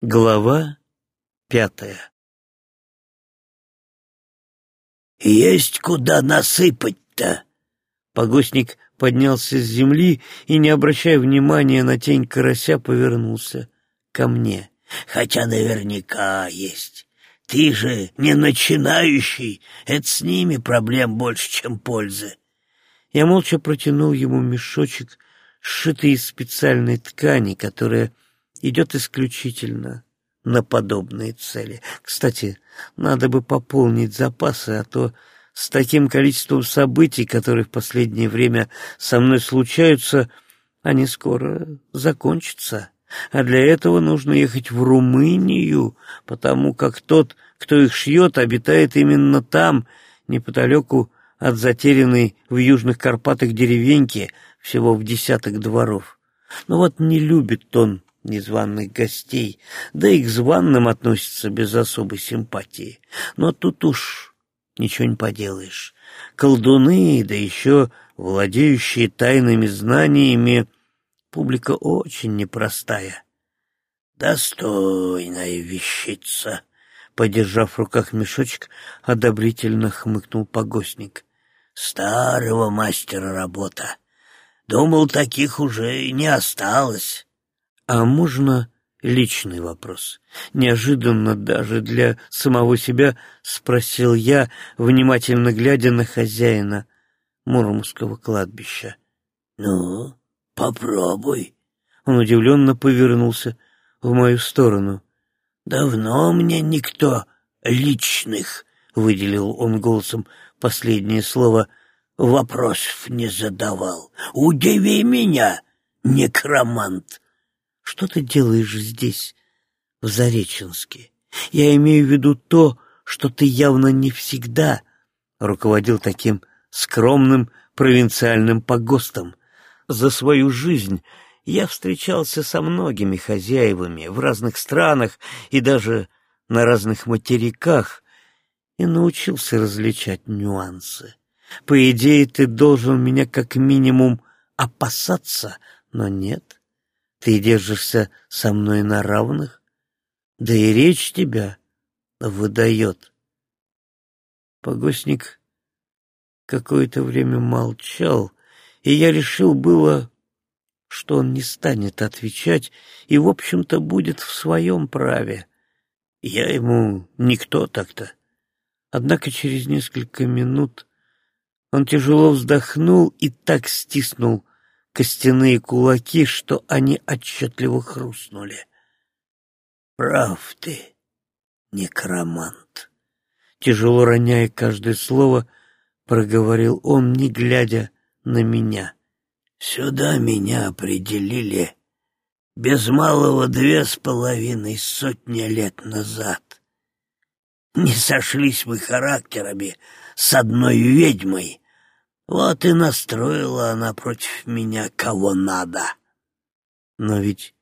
Глава пятая «Есть куда насыпать-то!» Погостник поднялся с земли и, не обращая внимания на тень карася, повернулся ко мне. «Хотя наверняка есть. Ты же не начинающий, это с ними проблем больше, чем пользы». Я молча протянул ему мешочек, сшитый из специальной ткани, которая идет исключительно на подобные цели. Кстати, надо бы пополнить запасы, а то с таким количеством событий, которые в последнее время со мной случаются, они скоро закончатся. А для этого нужно ехать в Румынию, потому как тот, кто их шьет, обитает именно там, неподалеку от затерянной в Южных Карпатах деревеньки, всего в десяток дворов. Но вот не любит он незваных гостей, да и к званным относится без особой симпатии. Но тут уж ничего не поделаешь. Колдуны, да еще владеющие тайными знаниями, публика очень непростая. «Достойная вещица!» Подержав в руках мешочек, одобрительно хмыкнул погостник. «Старого мастера работа. Думал, таких уже не осталось». А можно личный вопрос? Неожиданно даже для самого себя спросил я, внимательно глядя на хозяина Муромского кладбища. «Ну, попробуй». Он удивленно повернулся в мою сторону. «Давно мне никто личных», — выделил он голосом последнее слово, — «вопросов не задавал. Удиви меня, некромант». Что ты делаешь здесь, в Зареченске? Я имею в виду то, что ты явно не всегда руководил таким скромным провинциальным погостом. За свою жизнь я встречался со многими хозяевами в разных странах и даже на разных материках и научился различать нюансы. По идее, ты должен меня как минимум опасаться, но нет. Ты держишься со мной на равных, да и речь тебя выдает. Погостник какое-то время молчал, и я решил было, что он не станет отвечать и, в общем-то, будет в своем праве. Я ему никто так-то. Однако через несколько минут он тяжело вздохнул и так стиснул костяные кулаки, что они отчетливо хрустнули. «Прав ты, некромант!» Тяжело роняя каждое слово, проговорил он, не глядя на меня. «Сюда меня определили без малого две с половиной сотни лет назад. Не сошлись мы характерами с одной ведьмой, вот и настроила она против меня кого надо. Но ведь,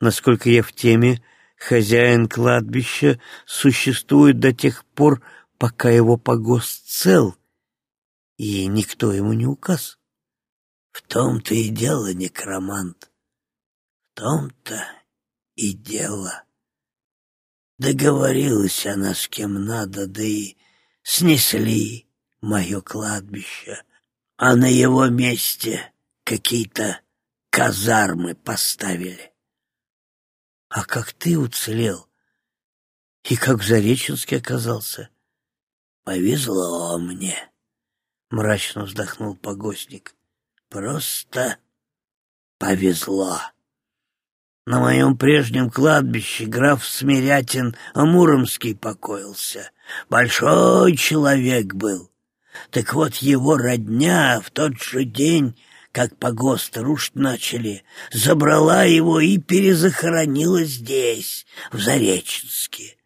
насколько я в теме, хозяин кладбища существует до тех пор, пока его погост цел, и никто ему не указ. В том-то и дело, некромант, в том-то и дело. Договорилась она с кем надо, да и снесли мое кладбище а на его месте какие-то казармы поставили. А как ты уцелел? И как в оказался? Повезло мне, — мрачно вздохнул погостник. Просто повезло. На моем прежнем кладбище граф Смирятин Амуромский покоился. Большой человек был. Так вот его родня в тот же день, как погост рушить начали, забрала его и перезахоронила здесь, в Зареченске.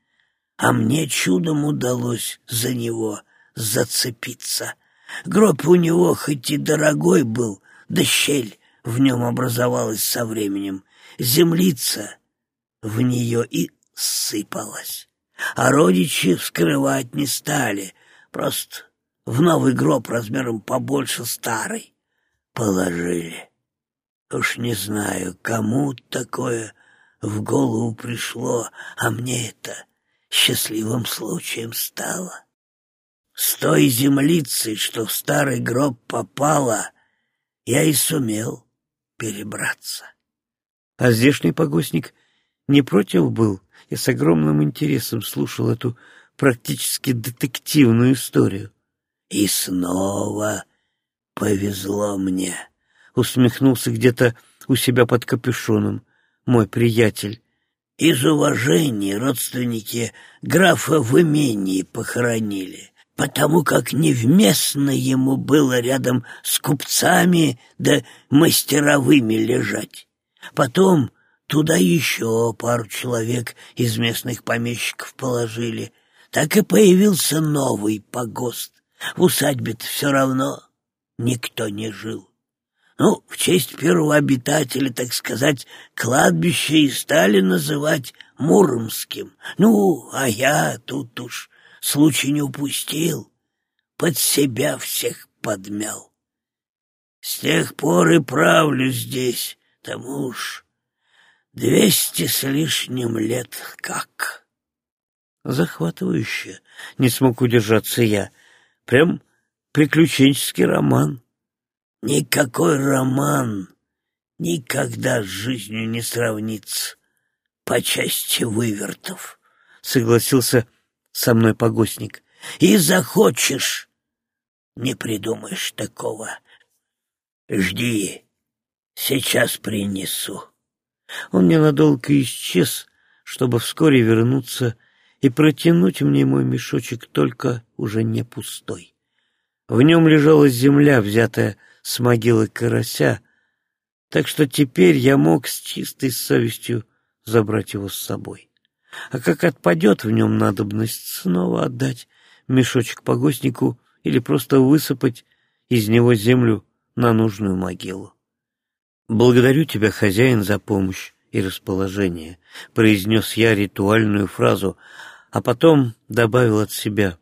А мне чудом удалось за него зацепиться. Гроб у него хоть и дорогой был, да щель в нем образовалась со временем. Землица в нее и сыпалась. А родичи вскрывать не стали, просто в новый гроб размером побольше старый положили. Уж не знаю, кому такое в голову пришло, а мне это счастливым случаем стало. С той землицей, что в старый гроб попала, я и сумел перебраться. А здешний погостник не против был и с огромным интересом слушал эту практически детективную историю. И снова повезло мне, усмехнулся где-то у себя под капюшоном мой приятель. Из уважения родственники графа в имении похоронили потому как невместно ему было рядом с купцами да мастеровыми лежать. Потом туда еще пару человек из местных помещиков положили. Так и появился новый погост. В усадьбе-то все равно никто не жил. Ну, в честь первого обитателя, так сказать, кладбище и стали называть Муромским. Ну, а я тут уж случай не упустил, под себя всех подмял. С тех пор и правлю здесь, тому уж двести с лишним лет как. Захватывающе, не смог удержаться я. Прям приключенческий роман. Никакой роман никогда с жизнью не сравнится по части вывертов, — согласился со мной погостник. И захочешь, не придумаешь такого. Жди, сейчас принесу. Он ненадолго исчез, чтобы вскоре вернуться и протянуть мне мой мешочек, только уже не пустой. В нем лежала земля, взятая с могилы карася, так что теперь я мог с чистой совестью забрать его с собой. А как отпадет в нем надобность, снова отдать мешочек погостнику или просто высыпать из него землю на нужную могилу. «Благодарю тебя, хозяин, за помощь и расположение», — произнес я ритуальную фразу, а потом добавил от себя.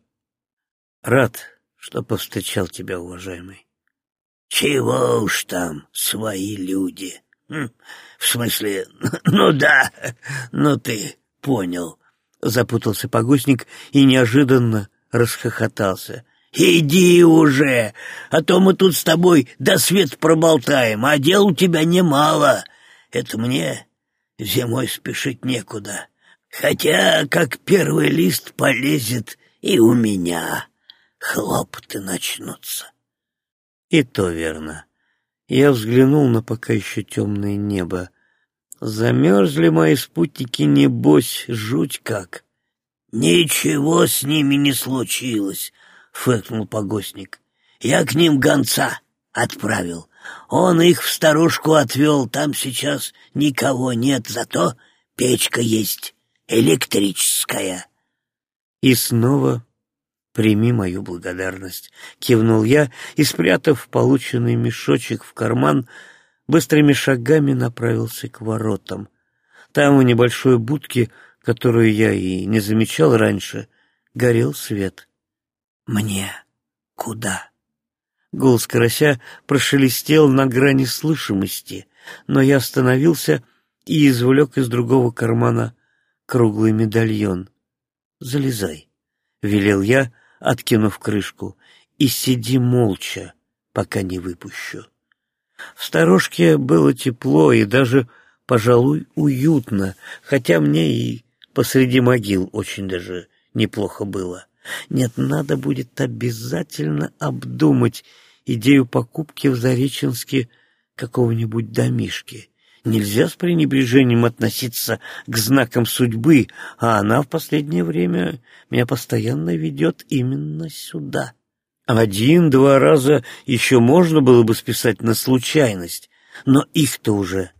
«Рад, что повстречал тебя, уважаемый». «Чего уж там, свои люди?» хм, «В смысле, ну да, ну ты понял», — запутался погостник и неожиданно расхохотался. «Иди уже, а то мы тут с тобой до свет проболтаем, а дел у тебя немало. Это мне зимой спешить некуда. Хотя, как первый лист полезет, и у меня хлопоты начнутся». И то верно. Я взглянул на пока еще темное небо. Замерзли мои спутники, небось, жуть как. «Ничего с ними не случилось», — фыркнул погостник. «Я к ним гонца отправил. Он их в старушку отвел, там сейчас никого нет, зато печка есть, электрическая». И снова прими мою благодарность, — кивнул я и, спрятав полученный мешочек в карман, быстрыми шагами направился к воротам. Там, у небольшой будки, которую я и не замечал раньше, горел свет. «Мне куда?» Голос карася прошелестел на грани слышимости, но я остановился и извлек из другого кармана круглый медальон. «Залезай», — велел я, откинув крышку, — «и сиди молча, пока не выпущу». В сторожке было тепло и даже, пожалуй, уютно, хотя мне и Посреди могил очень даже неплохо было. Нет, надо будет обязательно обдумать идею покупки в Зареченске какого-нибудь домишки. Нельзя с пренебрежением относиться к знакам судьбы, а она в последнее время меня постоянно ведет именно сюда. Один-два раза еще можно было бы списать на случайность, но их-то уже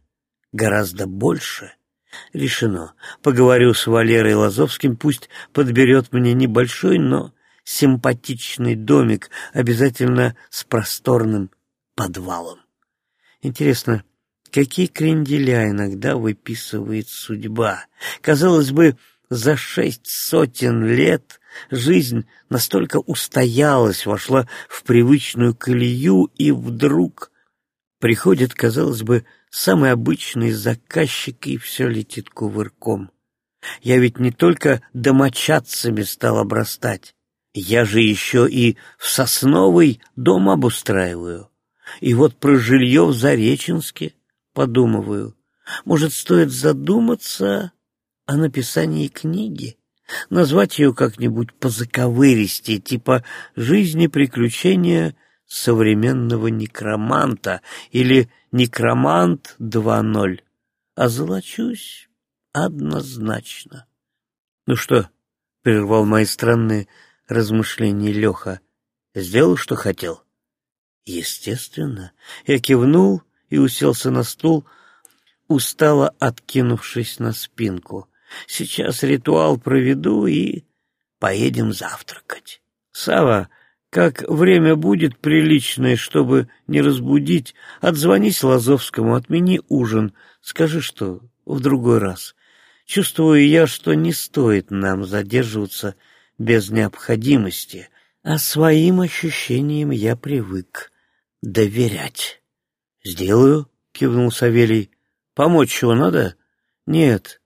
гораздо больше — Решено. Поговорю с Валерой Лазовским, пусть подберет мне небольшой, но симпатичный домик, обязательно с просторным подвалом. Интересно, какие кренделя иногда выписывает судьба? Казалось бы, за шесть сотен лет жизнь настолько устоялась, вошла в привычную колею, и вдруг приходит, казалось бы, самый обычный заказчик, и все летит кувырком. Я ведь не только домочадцами стал обрастать, я же еще и в сосновый дом обустраиваю. И вот про жилье в Зареченске подумываю. Может, стоит задуматься о написании книги? Назвать ее как-нибудь по-заковыристи, типа «Жизни приключения современного некроманта» или «Некромант 2.0». Озолочусь однозначно. «Ну что?» — прервал мои странные размышления Леха. «Сделал, что хотел?» «Естественно». Я кивнул и уселся на стул, устало откинувшись на спинку. «Сейчас ритуал проведу и поедем завтракать». Сава, как время будет приличное, чтобы не разбудить, отзвонись Лазовскому, отмени ужин, скажи, что в другой раз. Чувствую я, что не стоит нам задерживаться без необходимости, а своим ощущениям я привык доверять. «Сделаю», — кивнул Савелий. «Помочь чего надо?» «Нет,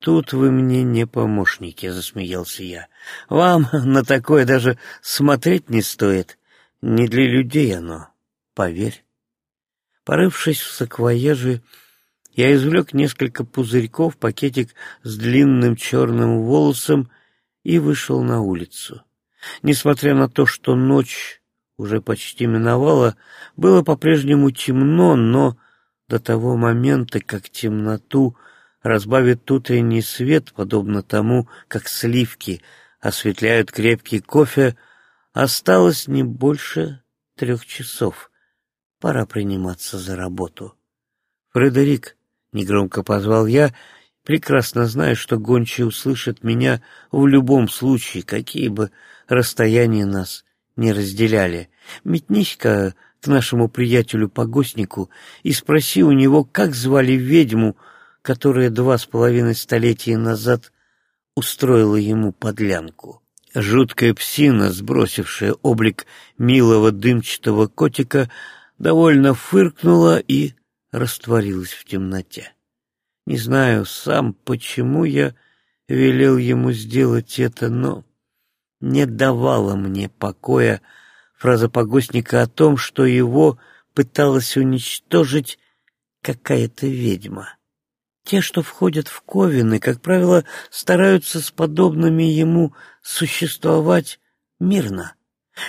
тут вы мне не помощники», — засмеялся я. «Вам на такое даже смотреть не стоит. Не для людей оно, поверь». Порывшись в саквояже, я извлек несколько пузырьков, пакетик с длинным черным волосом и вышел на улицу. Несмотря на то, что ночь уже почти миновала, было по-прежнему темно, но до того момента, как темноту разбавит утренний свет, подобно тому, как сливки осветляют крепкий кофе, осталось не больше трех часов. Пора приниматься за работу. «Фредерик», — негромко позвал я, прекрасно зная, что гончие услышат меня в любом случае, какие бы расстояния нас не разделяли. Метнись-ка к нашему приятелю-погостнику и спроси у него, как звали ведьму, которая два с половиной столетия назад устроила ему подлянку. Жуткая псина, сбросившая облик милого дымчатого котика, довольно фыркнула и растворилась в темноте. Не знаю сам, почему я велел ему сделать это, но не давала мне покоя фраза погостника о том, что его пыталась уничтожить какая-то ведьма. Те, что входят в Ковины, как правило, стараются с подобными ему существовать мирно.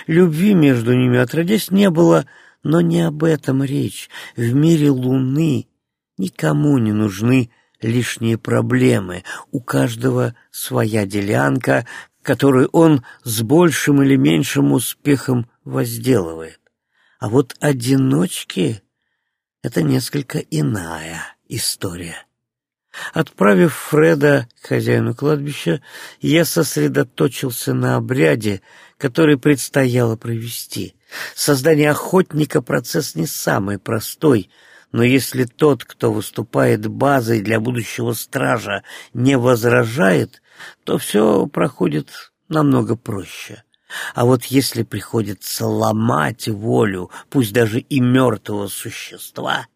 Любви между ними отродясь не было, но не об этом речь. В мире Луны никому не нужны лишние проблемы. У каждого своя делянка, которую он с большим или меньшим успехом возделывает. А вот одиночки — это несколько иная история. Отправив Фреда к хозяину кладбища, я сосредоточился на обряде, который предстояло провести. Создание охотника — процесс не самый простой, но если тот, кто выступает базой для будущего стража, не возражает, то все проходит намного проще. А вот если приходится ломать волю, пусть даже и мертвого существа,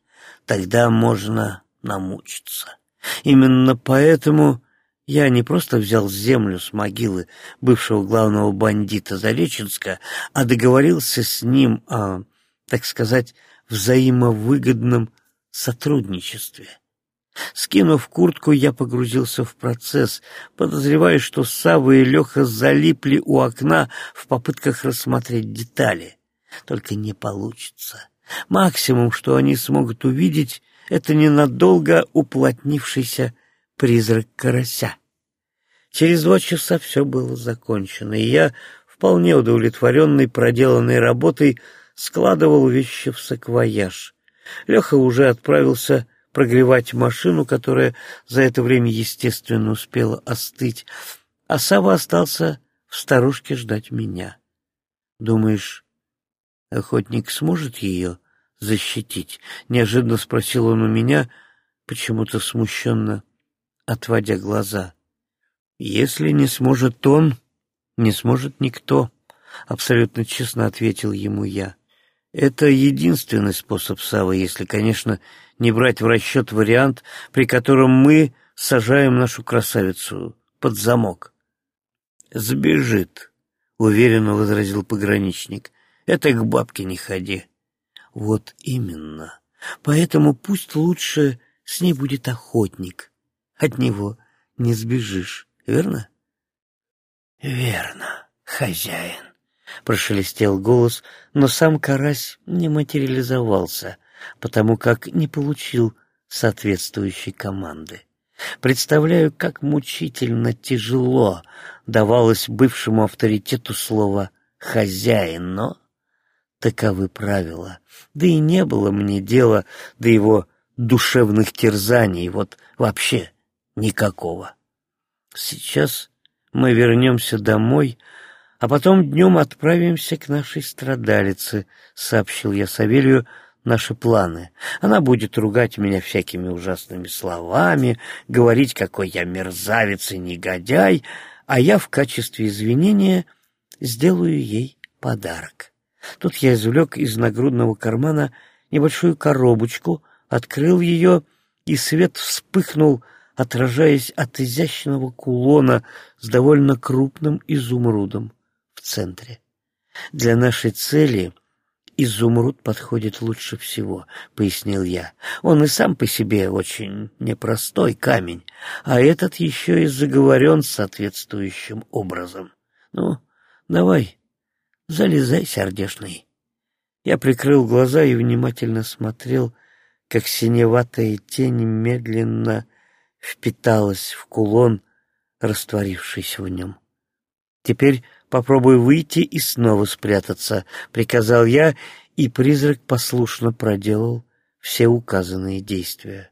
тогда можно намучиться. Именно поэтому я не просто взял землю с могилы бывшего главного бандита Зареченска, а договорился с ним о, так сказать, взаимовыгодном сотрудничестве. Скинув куртку, я погрузился в процесс, подозревая, что Савва и Леха залипли у окна в попытках рассмотреть детали. Только не получится. Максимум, что они смогут увидеть, это ненадолго уплотнившийся призрак карася. Через два часа все было закончено, и я, вполне удовлетворенный проделанной работой, складывал вещи в саквояж. Леха уже отправился прогревать машину, которая за это время, естественно, успела остыть, а Сава остался в старушке ждать меня. Думаешь, охотник сможет ее защитить? Неожиданно спросил он у меня, почему-то смущенно, отводя глаза. Если не сможет он, не сможет никто, абсолютно честно ответил ему я. Это единственный способ, Сава, если, конечно, не брать в расчет вариант, при котором мы сажаем нашу красавицу под замок. «Сбежит», — уверенно возразил пограничник. «Это к бабке не ходи». «Вот именно. Поэтому пусть лучше с ней будет охотник. От него не сбежишь, верно?» «Верно, хозяин». — прошелестел голос, но сам карась не материализовался, потому как не получил соответствующей команды. Представляю, как мучительно тяжело давалось бывшему авторитету слово «хозяин», но таковы правила. Да и не было мне дела до его душевных терзаний, вот вообще никакого. Сейчас мы вернемся домой, а потом днем отправимся к нашей страдалице, — сообщил я Савелью наши планы. Она будет ругать меня всякими ужасными словами, говорить, какой я мерзавец и негодяй, а я в качестве извинения сделаю ей подарок. Тут я извлек из нагрудного кармана небольшую коробочку, открыл ее, и свет вспыхнул, отражаясь от изящного кулона с довольно крупным изумрудом центре. Для нашей цели изумруд подходит лучше всего, пояснил я. Он и сам по себе очень непростой камень, а этот еще и заговорен соответствующим образом. Ну, давай, залезай, сердешный. Я прикрыл глаза и внимательно смотрел, как синеватая тень медленно впиталась в кулон, растворившись в нем. Теперь Попробуй выйти и снова спрятаться, — приказал я, и призрак послушно проделал все указанные действия.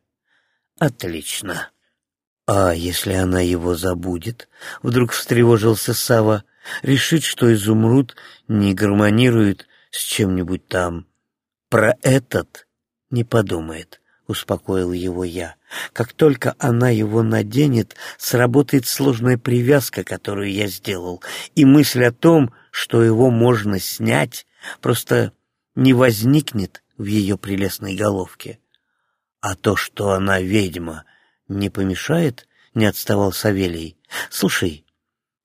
Отлично. А если она его забудет? Вдруг встревожился Сава, решит, что изумруд не гармонирует с чем-нибудь там. Про этот не подумает, — успокоил его я. Как только она его наденет, сработает сложная привязка, которую я сделал, и мысль о том, что его можно снять, просто не возникнет в ее прелестной головке. А то, что она ведьма, не помешает, не отставал Савелий. Слушай,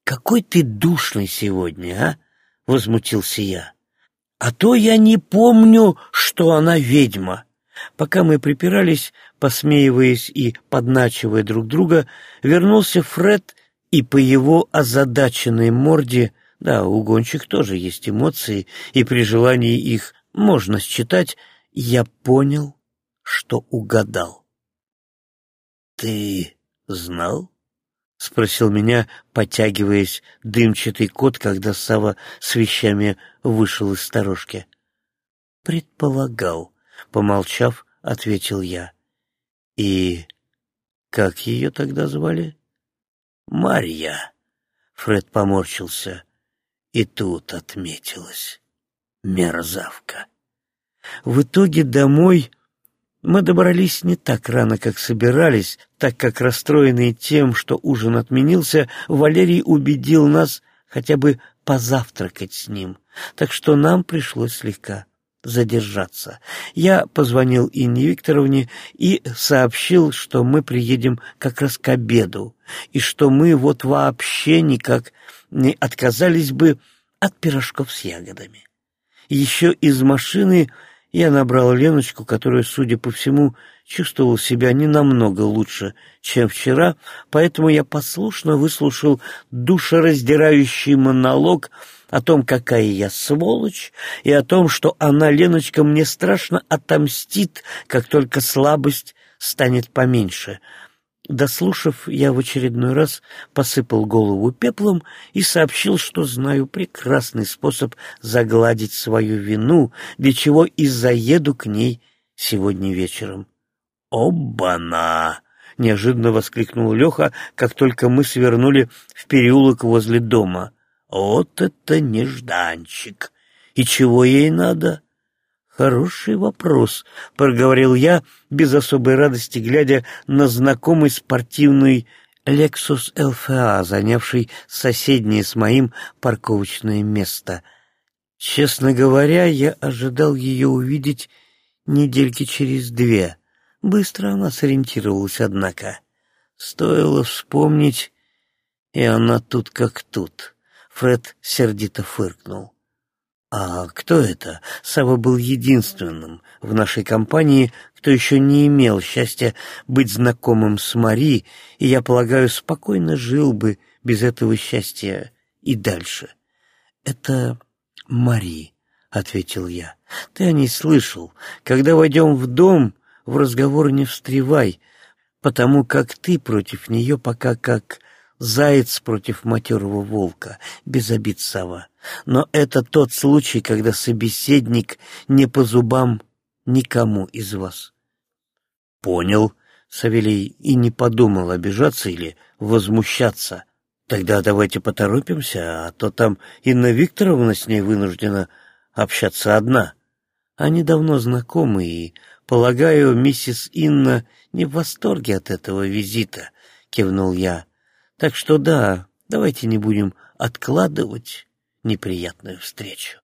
какой ты душный сегодня, а? Возмутился я. А то я не помню, что она ведьма. Пока мы припирались, посмеиваясь и подначивая друг друга, вернулся Фред, и по его озадаченной морде, да, у гонщик тоже есть эмоции, и при желании их можно считать, я понял, что угадал. «Ты знал?» — спросил меня, потягиваясь дымчатый кот, когда Сава с вещами вышел из сторожки. «Предполагал», — помолчав, ответил я. И как ее тогда звали? Марья. Фред поморщился. И тут отметилась. Мерзавка. В итоге домой мы добрались не так рано, как собирались, так как, расстроенный тем, что ужин отменился, Валерий убедил нас хотя бы позавтракать с ним, так что нам пришлось слегка задержаться. Я позвонил Инне Викторовне и сообщил, что мы приедем как раз к обеду, и что мы вот вообще никак не отказались бы от пирожков с ягодами. Еще из машины я набрал Леночку, которая, судя по всему, чувствовал себя не намного лучше, чем вчера, поэтому я послушно выслушал душераздирающий монолог о том, какая я сволочь, и о том, что она, Леночка, мне страшно отомстит, как только слабость станет поменьше. Дослушав, я в очередной раз посыпал голову пеплом и сообщил, что знаю прекрасный способ загладить свою вину, для чего и заеду к ней сегодня вечером. «Обана!» — неожиданно воскликнул Леха, как только мы свернули в переулок возле дома. Вот это нежданчик! И чего ей надо? Хороший вопрос, — проговорил я, без особой радости, глядя на знакомый спортивный Lexus LFA, занявший соседнее с моим парковочное место. Честно говоря, я ожидал ее увидеть недельки через две. Быстро она сориентировалась, однако. Стоило вспомнить, и она тут как тут. Фред сердито фыркнул. «А кто это?» Сава был единственным в нашей компании, кто еще не имел счастья быть знакомым с Мари, и, я полагаю, спокойно жил бы без этого счастья и дальше. «Это Мари», — ответил я. «Ты о ней слышал. Когда войдем в дом, в разговор не встревай, потому как ты против нее пока как заяц против матерого волка, без обид Сава. Но это тот случай, когда собеседник не по зубам никому из вас. Понял, Савелий и не подумал обижаться или возмущаться. Тогда давайте поторопимся, а то там Инна Викторовна с ней вынуждена общаться одна. Они давно знакомы, и, полагаю, миссис Инна не в восторге от этого визита, кивнул я. Так что да, давайте не будем откладывать неприятную встречу.